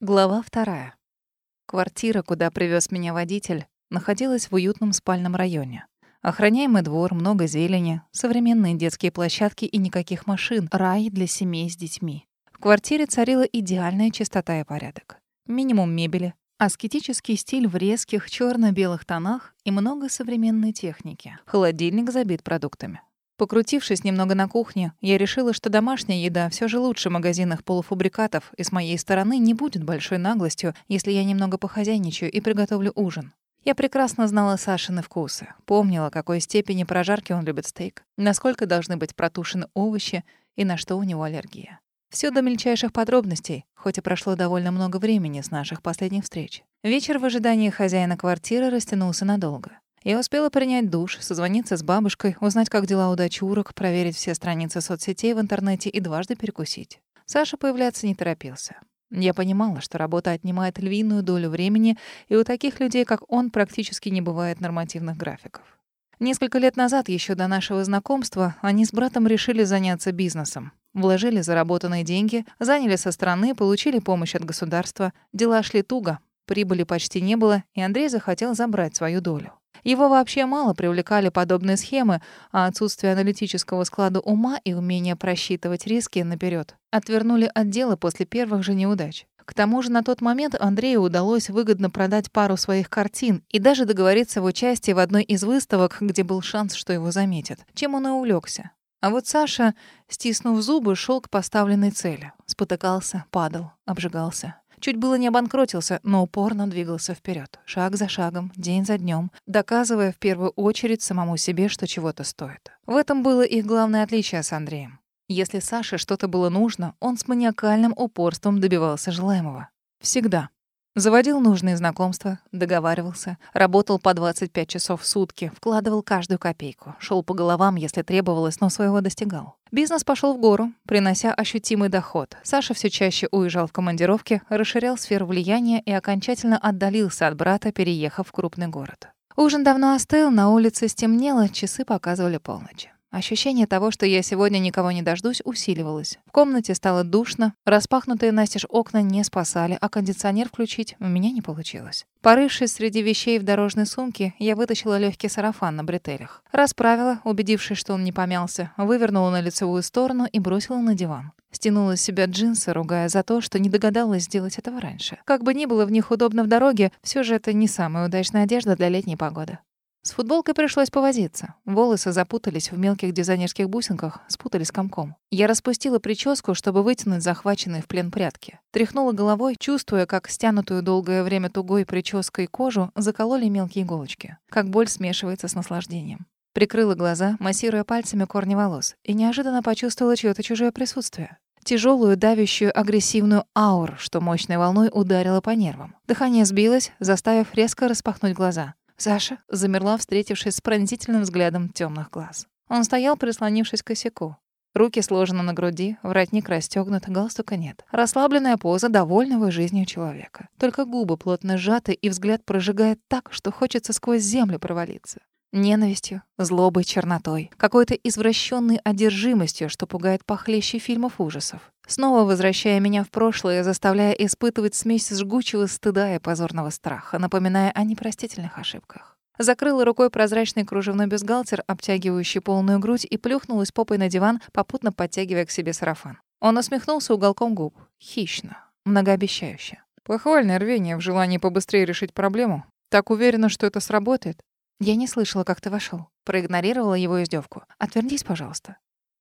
Глава вторая. Квартира, куда привез меня водитель, находилась в уютном спальном районе. Охраняемый двор, много зелени, современные детские площадки и никаких машин. Рай для семей с детьми. В квартире царила идеальная чистота и порядок. Минимум мебели, аскетический стиль в резких черно белых тонах и много современной техники. Холодильник забит продуктами. Покрутившись немного на кухне, я решила, что домашняя еда все же лучше магазинных полуфабрикатов, и с моей стороны не будет большой наглостью, если я немного похозяйничаю и приготовлю ужин. Я прекрасно знала Сашины вкусы, помнила, какой степени прожарки он любит стейк, насколько должны быть протушены овощи и на что у него аллергия. Все до мельчайших подробностей, хоть и прошло довольно много времени с наших последних встреч. Вечер в ожидании хозяина квартиры растянулся надолго. Я успела принять душ, созвониться с бабушкой, узнать, как дела у дочурок, проверить все страницы соцсетей в интернете и дважды перекусить. Саша появляться не торопился. Я понимала, что работа отнимает львиную долю времени, и у таких людей, как он, практически не бывает нормативных графиков. Несколько лет назад, еще до нашего знакомства, они с братом решили заняться бизнесом. Вложили заработанные деньги, заняли со стороны, получили помощь от государства. Дела шли туго, прибыли почти не было, и Андрей захотел забрать свою долю. Его вообще мало привлекали подобные схемы, а отсутствие аналитического склада ума и умения просчитывать риски наперед отвернули от дела после первых же неудач. К тому же на тот момент Андрею удалось выгодно продать пару своих картин и даже договориться в участии в одной из выставок, где был шанс, что его заметят, чем он и увлекся. А вот Саша, стиснув зубы, шел к поставленной цели. Спотыкался, падал, обжигался. Чуть было не обанкротился, но упорно двигался вперед, шаг за шагом, день за днем, доказывая в первую очередь самому себе, что чего-то стоит. В этом было их главное отличие с Андреем. Если Саше что-то было нужно, он с маниакальным упорством добивался желаемого. Всегда. Заводил нужные знакомства, договаривался, работал по 25 часов в сутки, вкладывал каждую копейку, шел по головам, если требовалось, но своего достигал. Бизнес пошел в гору, принося ощутимый доход. Саша все чаще уезжал в командировки, расширял сферу влияния и окончательно отдалился от брата, переехав в крупный город. Ужин давно остыл, на улице стемнело, часы показывали полночь. Ощущение того, что я сегодня никого не дождусь, усиливалось. В комнате стало душно, распахнутые настежь окна не спасали, а кондиционер включить у меня не получилось. Порывшись среди вещей в дорожной сумке, я вытащила легкий сарафан на бретелях. Расправила, убедившись, что он не помялся, вывернула на лицевую сторону и бросила на диван. Стянула с себя джинсы, ругая за то, что не догадалась сделать этого раньше. Как бы ни было в них удобно в дороге, все же это не самая удачная одежда для летней погоды. С футболкой пришлось повозиться. Волосы запутались в мелких дизайнерских бусинках, спутались комком. Я распустила прическу, чтобы вытянуть захваченные в плен прядки. Тряхнула головой, чувствуя, как стянутую долгое время тугой прической кожу закололи мелкие иголочки. Как боль смешивается с наслаждением. Прикрыла глаза, массируя пальцами корни волос, и неожиданно почувствовала чьё-то чужое присутствие. Тяжелую, давящую, агрессивную ауру, что мощной волной ударила по нервам. Дыхание сбилось, заставив резко распахнуть глаза. Саша замерла, встретившись с пронзительным взглядом темных глаз. Он стоял, прислонившись к косяку. Руки сложены на груди, воротник расстёгнут, галстука нет. Расслабленная поза довольного жизнью человека. Только губы плотно сжаты, и взгляд прожигает так, что хочется сквозь землю провалиться. Ненавистью, злобой, чернотой, какой-то извращенной одержимостью, что пугает похлеще фильмов ужасов. Снова возвращая меня в прошлое, заставляя испытывать смесь жгучего стыда и позорного страха, напоминая о непростительных ошибках. Закрыла рукой прозрачный кружевной бюстгальтер, обтягивающий полную грудь, и плюхнулась попой на диван, попутно подтягивая к себе сарафан. Он усмехнулся уголком губ. Хищно, многообещающе. Похвальное рвение в желании побыстрее решить проблему. Так уверена, что это сработает. Я не слышала, как ты вошел. Проигнорировала его издевку. Отвернись, пожалуйста.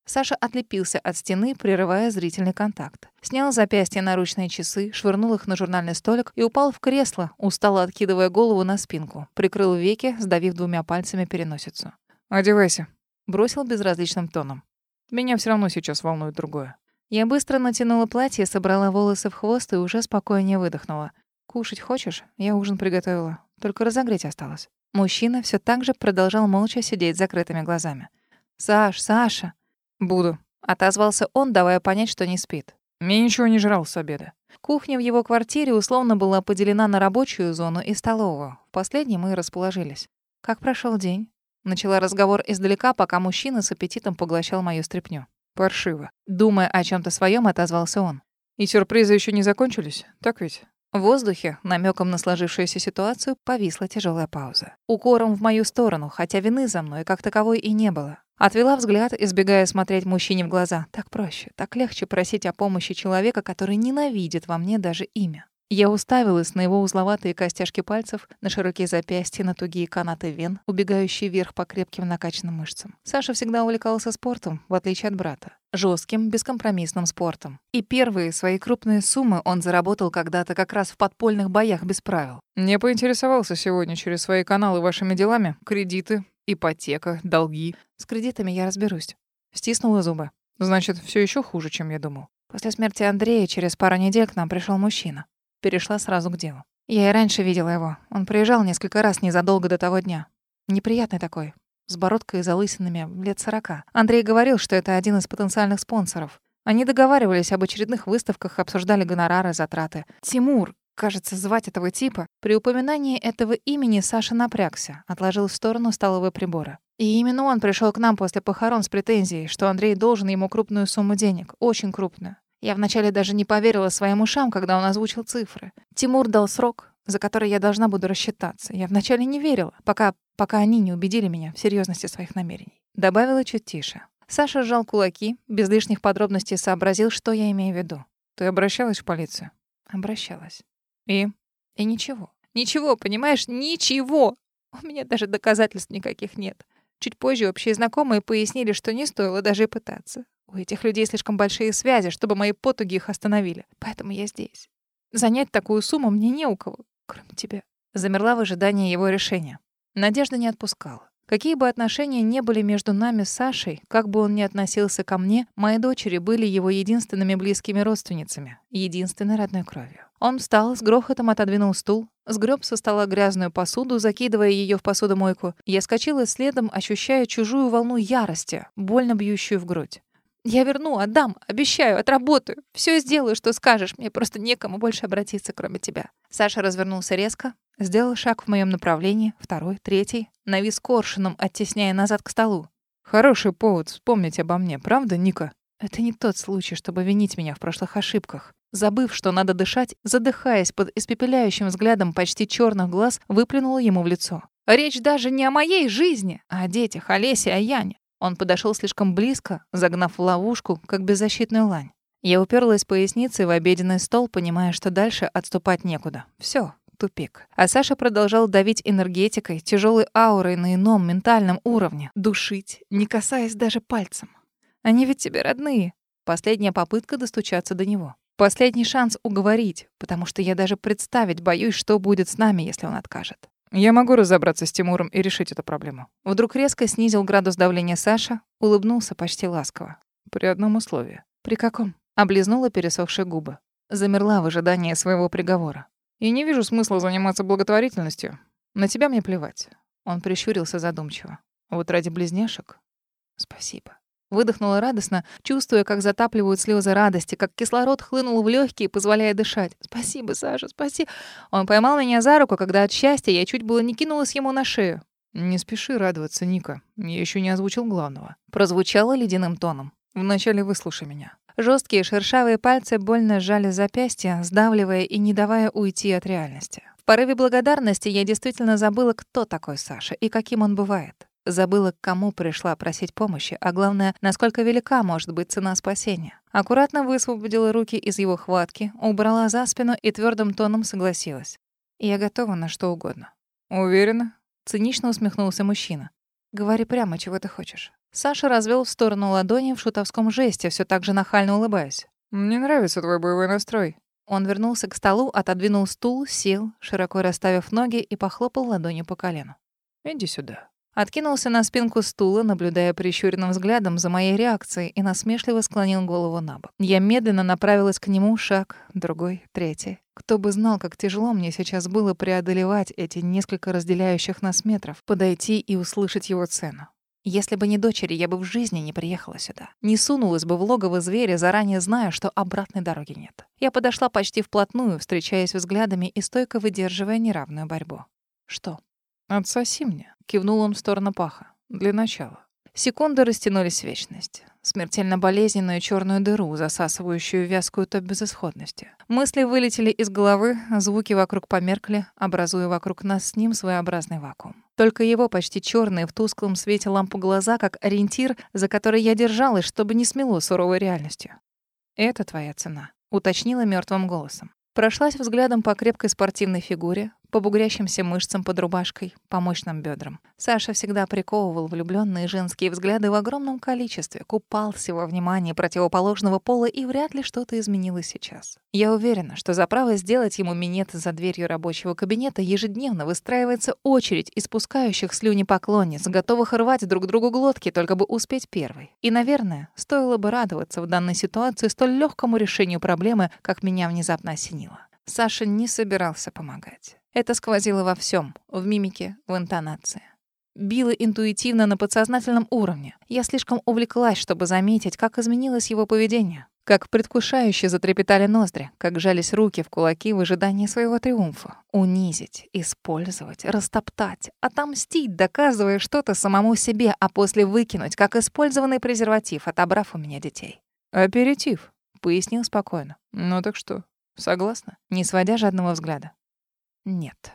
Саша отлепился от стены, прерывая зрительный контакт. Снял запястье наручные часы, швырнул их на журнальный столик и упал в кресло, устало откидывая голову на спинку. Прикрыл веки, сдавив двумя пальцами переносицу. «Одевайся», — бросил безразличным тоном. «Меня все равно сейчас волнует другое». Я быстро натянула платье, собрала волосы в хвост и уже спокойнее выдохнула. «Кушать хочешь? Я ужин приготовила. Только разогреть осталось». Мужчина все так же продолжал молча сидеть с закрытыми глазами. «Саш, Саша!» «Буду», — отозвался он, давая понять, что не спит. «Я ничего не жрал с обеда». Кухня в его квартире условно была поделена на рабочую зону и столовую. В последней мы расположились. «Как прошел день?» Начала разговор издалека, пока мужчина с аппетитом поглощал мою стряпню. «Паршиво». Думая о чем то своем, отозвался он. И сюрпризы еще не закончились, так ведь? В воздухе, намеком на сложившуюся ситуацию, повисла тяжелая пауза. Укором в мою сторону, хотя вины за мной как таковой и не было. Отвела взгляд, избегая смотреть мужчине в глаза. Так проще, так легче просить о помощи человека, который ненавидит во мне даже имя. Я уставилась на его узловатые костяшки пальцев, на широкие запястья, на тугие канаты вен, убегающие вверх по крепким накачанным мышцам. Саша всегда увлекался спортом, в отличие от брата. жестким, бескомпромиссным спортом. И первые свои крупные суммы он заработал когда-то как раз в подпольных боях без правил. Не поинтересовался сегодня через свои каналы вашими делами. Кредиты, ипотека, долги. С кредитами я разберусь. Стиснула зубы. Значит, все еще хуже, чем я думал. После смерти Андрея через пару недель к нам пришел мужчина. Перешла сразу к делу. Я и раньше видела его. Он приезжал несколько раз незадолго до того дня. Неприятный такой. С бородкой и залысинами, лет сорока. Андрей говорил, что это один из потенциальных спонсоров. Они договаривались об очередных выставках, обсуждали гонорары, затраты. Тимур, кажется, звать этого типа. При упоминании этого имени Саша напрягся, отложил в сторону столовые приборы. И именно он пришел к нам после похорон с претензией, что Андрей должен ему крупную сумму денег, очень крупную. Я вначале даже не поверила своим ушам, когда он озвучил цифры. Тимур дал срок, за который я должна буду рассчитаться. Я вначале не верила, пока, пока они не убедили меня в серьезности своих намерений. Добавила чуть тише. Саша сжал кулаки, без лишних подробностей сообразил, что я имею в виду. Ты обращалась в полицию? Обращалась. И? И ничего. Ничего, понимаешь? Ничего. У меня даже доказательств никаких нет. Чуть позже общие знакомые пояснили, что не стоило даже и пытаться. У этих людей слишком большие связи, чтобы мои потуги их остановили. Поэтому я здесь. Занять такую сумму мне не у кого, кроме тебя. Замерла в ожидании его решения. Надежда не отпускала. Какие бы отношения не были между нами с Сашей, как бы он ни относился ко мне, мои дочери были его единственными близкими родственницами, единственной родной кровью. Он встал, с грохотом отодвинул стул, сгреб со стола грязную посуду, закидывая ее в посудомойку. Я скочила следом, ощущая чужую волну ярости, больно бьющую в грудь. Я верну, отдам, обещаю, отработаю. Все сделаю, что скажешь. Мне просто некому больше обратиться, кроме тебя. Саша развернулся резко, сделал шаг в моем направлении, второй, третий, навис коршуном, оттесняя назад к столу. Хороший повод вспомнить обо мне, правда, Ника? Это не тот случай, чтобы винить меня в прошлых ошибках. Забыв, что надо дышать, задыхаясь под испепеляющим взглядом почти черных глаз, выплюнула ему в лицо. Речь даже не о моей жизни, а о детях, о Лесе, о Яне. Он подошел слишком близко, загнав в ловушку, как беззащитную лань. Я уперлась поясницей в обеденный стол, понимая, что дальше отступать некуда. Все, тупик. А Саша продолжал давить энергетикой, тяжелой аурой на ином ментальном уровне, душить, не касаясь даже пальцем. Они ведь тебе родные. Последняя попытка достучаться до него. Последний шанс уговорить, потому что я даже представить боюсь, что будет с нами, если он откажет. Я могу разобраться с Тимуром и решить эту проблему. Вдруг резко снизил градус давления Саша, улыбнулся почти ласково. При одном условии. При каком? Облизнула пересохшие губы. Замерла в ожидании своего приговора. И не вижу смысла заниматься благотворительностью. На тебя мне плевать. Он прищурился задумчиво. Вот ради близняшек? Спасибо. Выдохнула радостно, чувствуя, как затапливают слезы радости, как кислород хлынул в легкие, позволяя дышать. «Спасибо, Саша, спасибо!» Он поймал меня за руку, когда от счастья я чуть было не кинулась ему на шею. «Не спеши радоваться, Ника. Я еще не озвучил главного». Прозвучало ледяным тоном. «Вначале выслушай меня». Жесткие шершавые пальцы больно сжали запястья, сдавливая и не давая уйти от реальности. В порыве благодарности я действительно забыла, кто такой Саша и каким он бывает. Забыла, к кому пришла просить помощи, а главное, насколько велика может быть цена спасения. Аккуратно высвободила руки из его хватки, убрала за спину и твердым тоном согласилась. «Я готова на что угодно». «Уверена?» — цинично усмехнулся мужчина. «Говори прямо, чего ты хочешь». Саша развел в сторону ладони в шутовском жесте, все так же нахально улыбаясь. «Мне нравится твой боевой настрой». Он вернулся к столу, отодвинул стул, сел, широко расставив ноги и похлопал ладонью по колену. «Иди сюда». Откинулся на спинку стула, наблюдая прищуренным взглядом за моей реакцией, и насмешливо склонил голову на бок. Я медленно направилась к нему, шаг, другой, третий. Кто бы знал, как тяжело мне сейчас было преодолевать эти несколько разделяющих нас метров, подойти и услышать его цену. Если бы не дочери, я бы в жизни не приехала сюда. Не сунулась бы в логово зверя, заранее зная, что обратной дороги нет. Я подошла почти вплотную, встречаясь взглядами и стойко выдерживая неравную борьбу. Что? «Отсоси мне», — кивнул он в сторону паха. «Для начала». Секунды растянулись в вечность. Смертельно болезненную черную дыру, засасывающую вязкую топ безысходности. Мысли вылетели из головы, звуки вокруг померкли, образуя вокруг нас с ним своеобразный вакуум. Только его почти черные в тусклом свете лампу глаза, как ориентир, за который я держалась, чтобы не смело суровой реальностью. «Это твоя цена», — уточнила мертвым голосом. Прошлась взглядом по крепкой спортивной фигуре, по бугрящимся мышцам под рубашкой, по мощным бедрам. Саша всегда приковывал влюбленные женские взгляды в огромном количестве, купался во внимании противоположного пола, и вряд ли что-то изменилось сейчас. Я уверена, что за право сделать ему минет за дверью рабочего кабинета ежедневно выстраивается очередь испускающих слюни поклонниц, готовых рвать друг другу глотки, только бы успеть первой. И, наверное, стоило бы радоваться в данной ситуации столь легкому решению проблемы, как меня внезапно осенило. Саша не собирался помогать. Это сквозило во всем, в мимике, в интонации. Било интуитивно на подсознательном уровне. Я слишком увлеклась, чтобы заметить, как изменилось его поведение. Как предвкушающе затрепетали ноздри, как жались руки в кулаки в ожидании своего триумфа. Унизить, использовать, растоптать, отомстить, доказывая что-то самому себе, а после выкинуть, как использованный презерватив, отобрав у меня детей. «Аперитив», — пояснил спокойно. «Ну так что, согласна?» Не сводя жадного взгляда. Нет.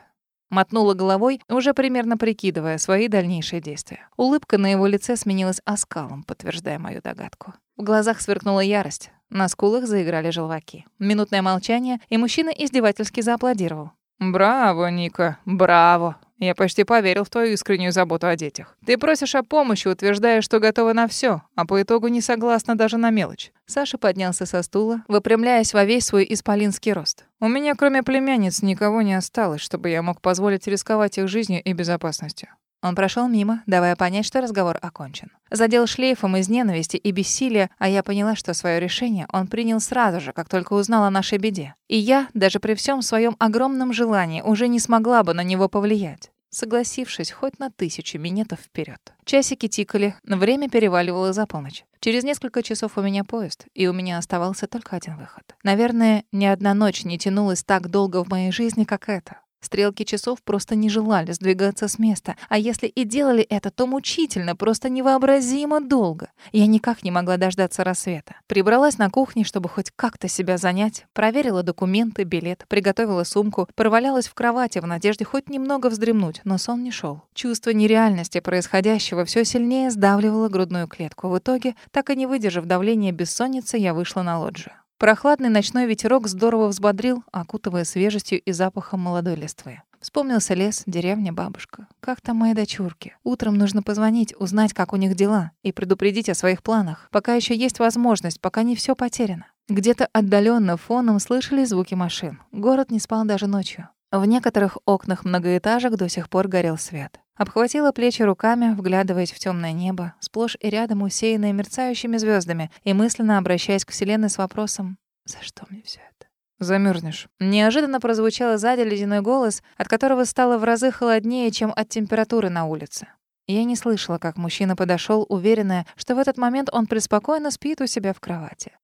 Мотнула головой, уже примерно прикидывая свои дальнейшие действия. Улыбка на его лице сменилась оскалом, подтверждая мою догадку. В глазах сверкнула ярость. На скулах заиграли желваки. Минутное молчание, и мужчина издевательски зааплодировал. «Браво, Ника, браво! Я почти поверил в твою искреннюю заботу о детях. Ты просишь о помощи, утверждая, что готова на все, а по итогу не согласна даже на мелочь. Саша поднялся со стула, выпрямляясь во весь свой исполинский рост. У меня, кроме племянниц, никого не осталось, чтобы я мог позволить рисковать их жизнью и безопасностью. Он прошел мимо, давая понять, что разговор окончен. Задел шлейфом из ненависти и бессилия, а я поняла, что свое решение он принял сразу же, как только узнал о нашей беде. И я, даже при всем своем огромном желании, уже не смогла бы на него повлиять согласившись хоть на тысячу минетов вперед. Часики тикали, время переваливало за полночь. Через несколько часов у меня поезд, и у меня оставался только один выход. Наверное, ни одна ночь не тянулась так долго в моей жизни, как эта. Стрелки часов просто не желали сдвигаться с места, а если и делали это, то мучительно, просто невообразимо долго. Я никак не могла дождаться рассвета. Прибралась на кухне, чтобы хоть как-то себя занять, проверила документы, билет, приготовила сумку, провалялась в кровати в надежде хоть немного вздремнуть, но сон не шел. Чувство нереальности происходящего все сильнее сдавливало грудную клетку. В итоге, так и не выдержав давления бессонницы, я вышла на лоджию. Прохладный ночной ветерок здорово взбодрил, окутывая свежестью и запахом молодой листвы. Вспомнился лес, деревня, бабушка. Как там мои дочурки? Утром нужно позвонить, узнать, как у них дела, и предупредить о своих планах, пока еще есть возможность, пока не все потеряно. Где-то отдаленно фоном слышали звуки машин. Город не спал даже ночью. В некоторых окнах многоэтажек до сих пор горел свет. Обхватила плечи руками, вглядываясь в темное небо, сплошь и рядом усеянное мерцающими звездами, и мысленно обращаясь к Вселенной с вопросом «За что мне все это?» Замерзнешь. Неожиданно прозвучал сзади ледяной голос, от которого стало в разы холоднее, чем от температуры на улице. Я не слышала, как мужчина подошел, уверенная, что в этот момент он преспокойно спит у себя в кровати.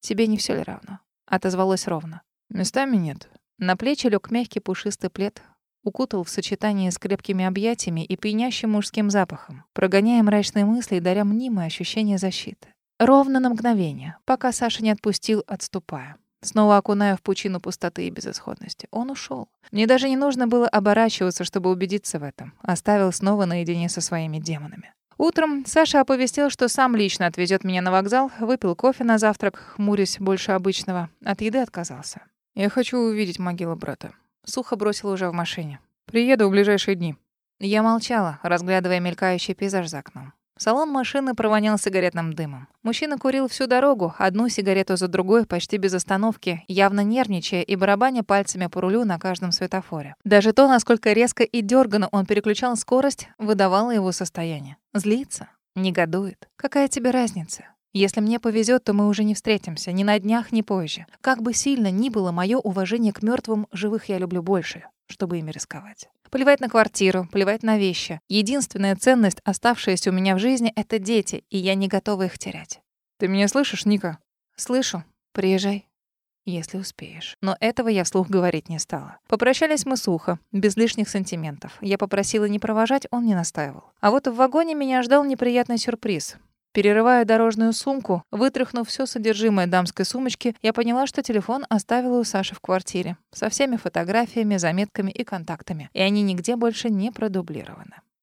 «Тебе не все ли равно?» — отозвалось ровно. «Местами нет». На плечи лег мягкий пушистый плед, укутал в сочетании с крепкими объятиями и пьянящим мужским запахом, прогоняя мрачные мысли и даря мнимое ощущение защиты. Ровно на мгновение, пока Саша не отпустил, отступая. Снова окуная в пучину пустоты и безысходности. Он ушел. Мне даже не нужно было оборачиваться, чтобы убедиться в этом. Оставил снова наедине со своими демонами. Утром Саша оповестил, что сам лично отвезет меня на вокзал, выпил кофе на завтрак, хмурясь больше обычного. От еды отказался. «Я хочу увидеть могилу брата», Сухо бросил уже в машине. «Приеду в ближайшие дни». Я молчала, разглядывая мелькающий пейзаж за окном. Салон машины провонял сигаретным дымом. Мужчина курил всю дорогу, одну сигарету за другой, почти без остановки, явно нервничая и барабаня пальцами по рулю на каждом светофоре. Даже то, насколько резко и дёрганно он переключал скорость, выдавало его состояние. Злится, негодует. Какая тебе разница? Если мне повезет, то мы уже не встретимся, ни на днях, ни позже. Как бы сильно ни было мое уважение к мертвым, живых я люблю больше, чтобы ими рисковать. Плевать на квартиру, плевать на вещи. Единственная ценность, оставшаяся у меня в жизни, — это дети, и я не готова их терять. Ты меня слышишь, Ника? Слышу. Приезжай. если успеешь. Но этого я вслух говорить не стала. Попрощались мы сухо, без лишних сантиментов. Я попросила не провожать, он не настаивал. А вот в вагоне меня ждал неприятный сюрприз. Перерывая дорожную сумку, вытряхнув все содержимое дамской сумочки, я поняла, что телефон оставила у Саши в квартире. Со всеми фотографиями, заметками и контактами. И они нигде больше не продублированы.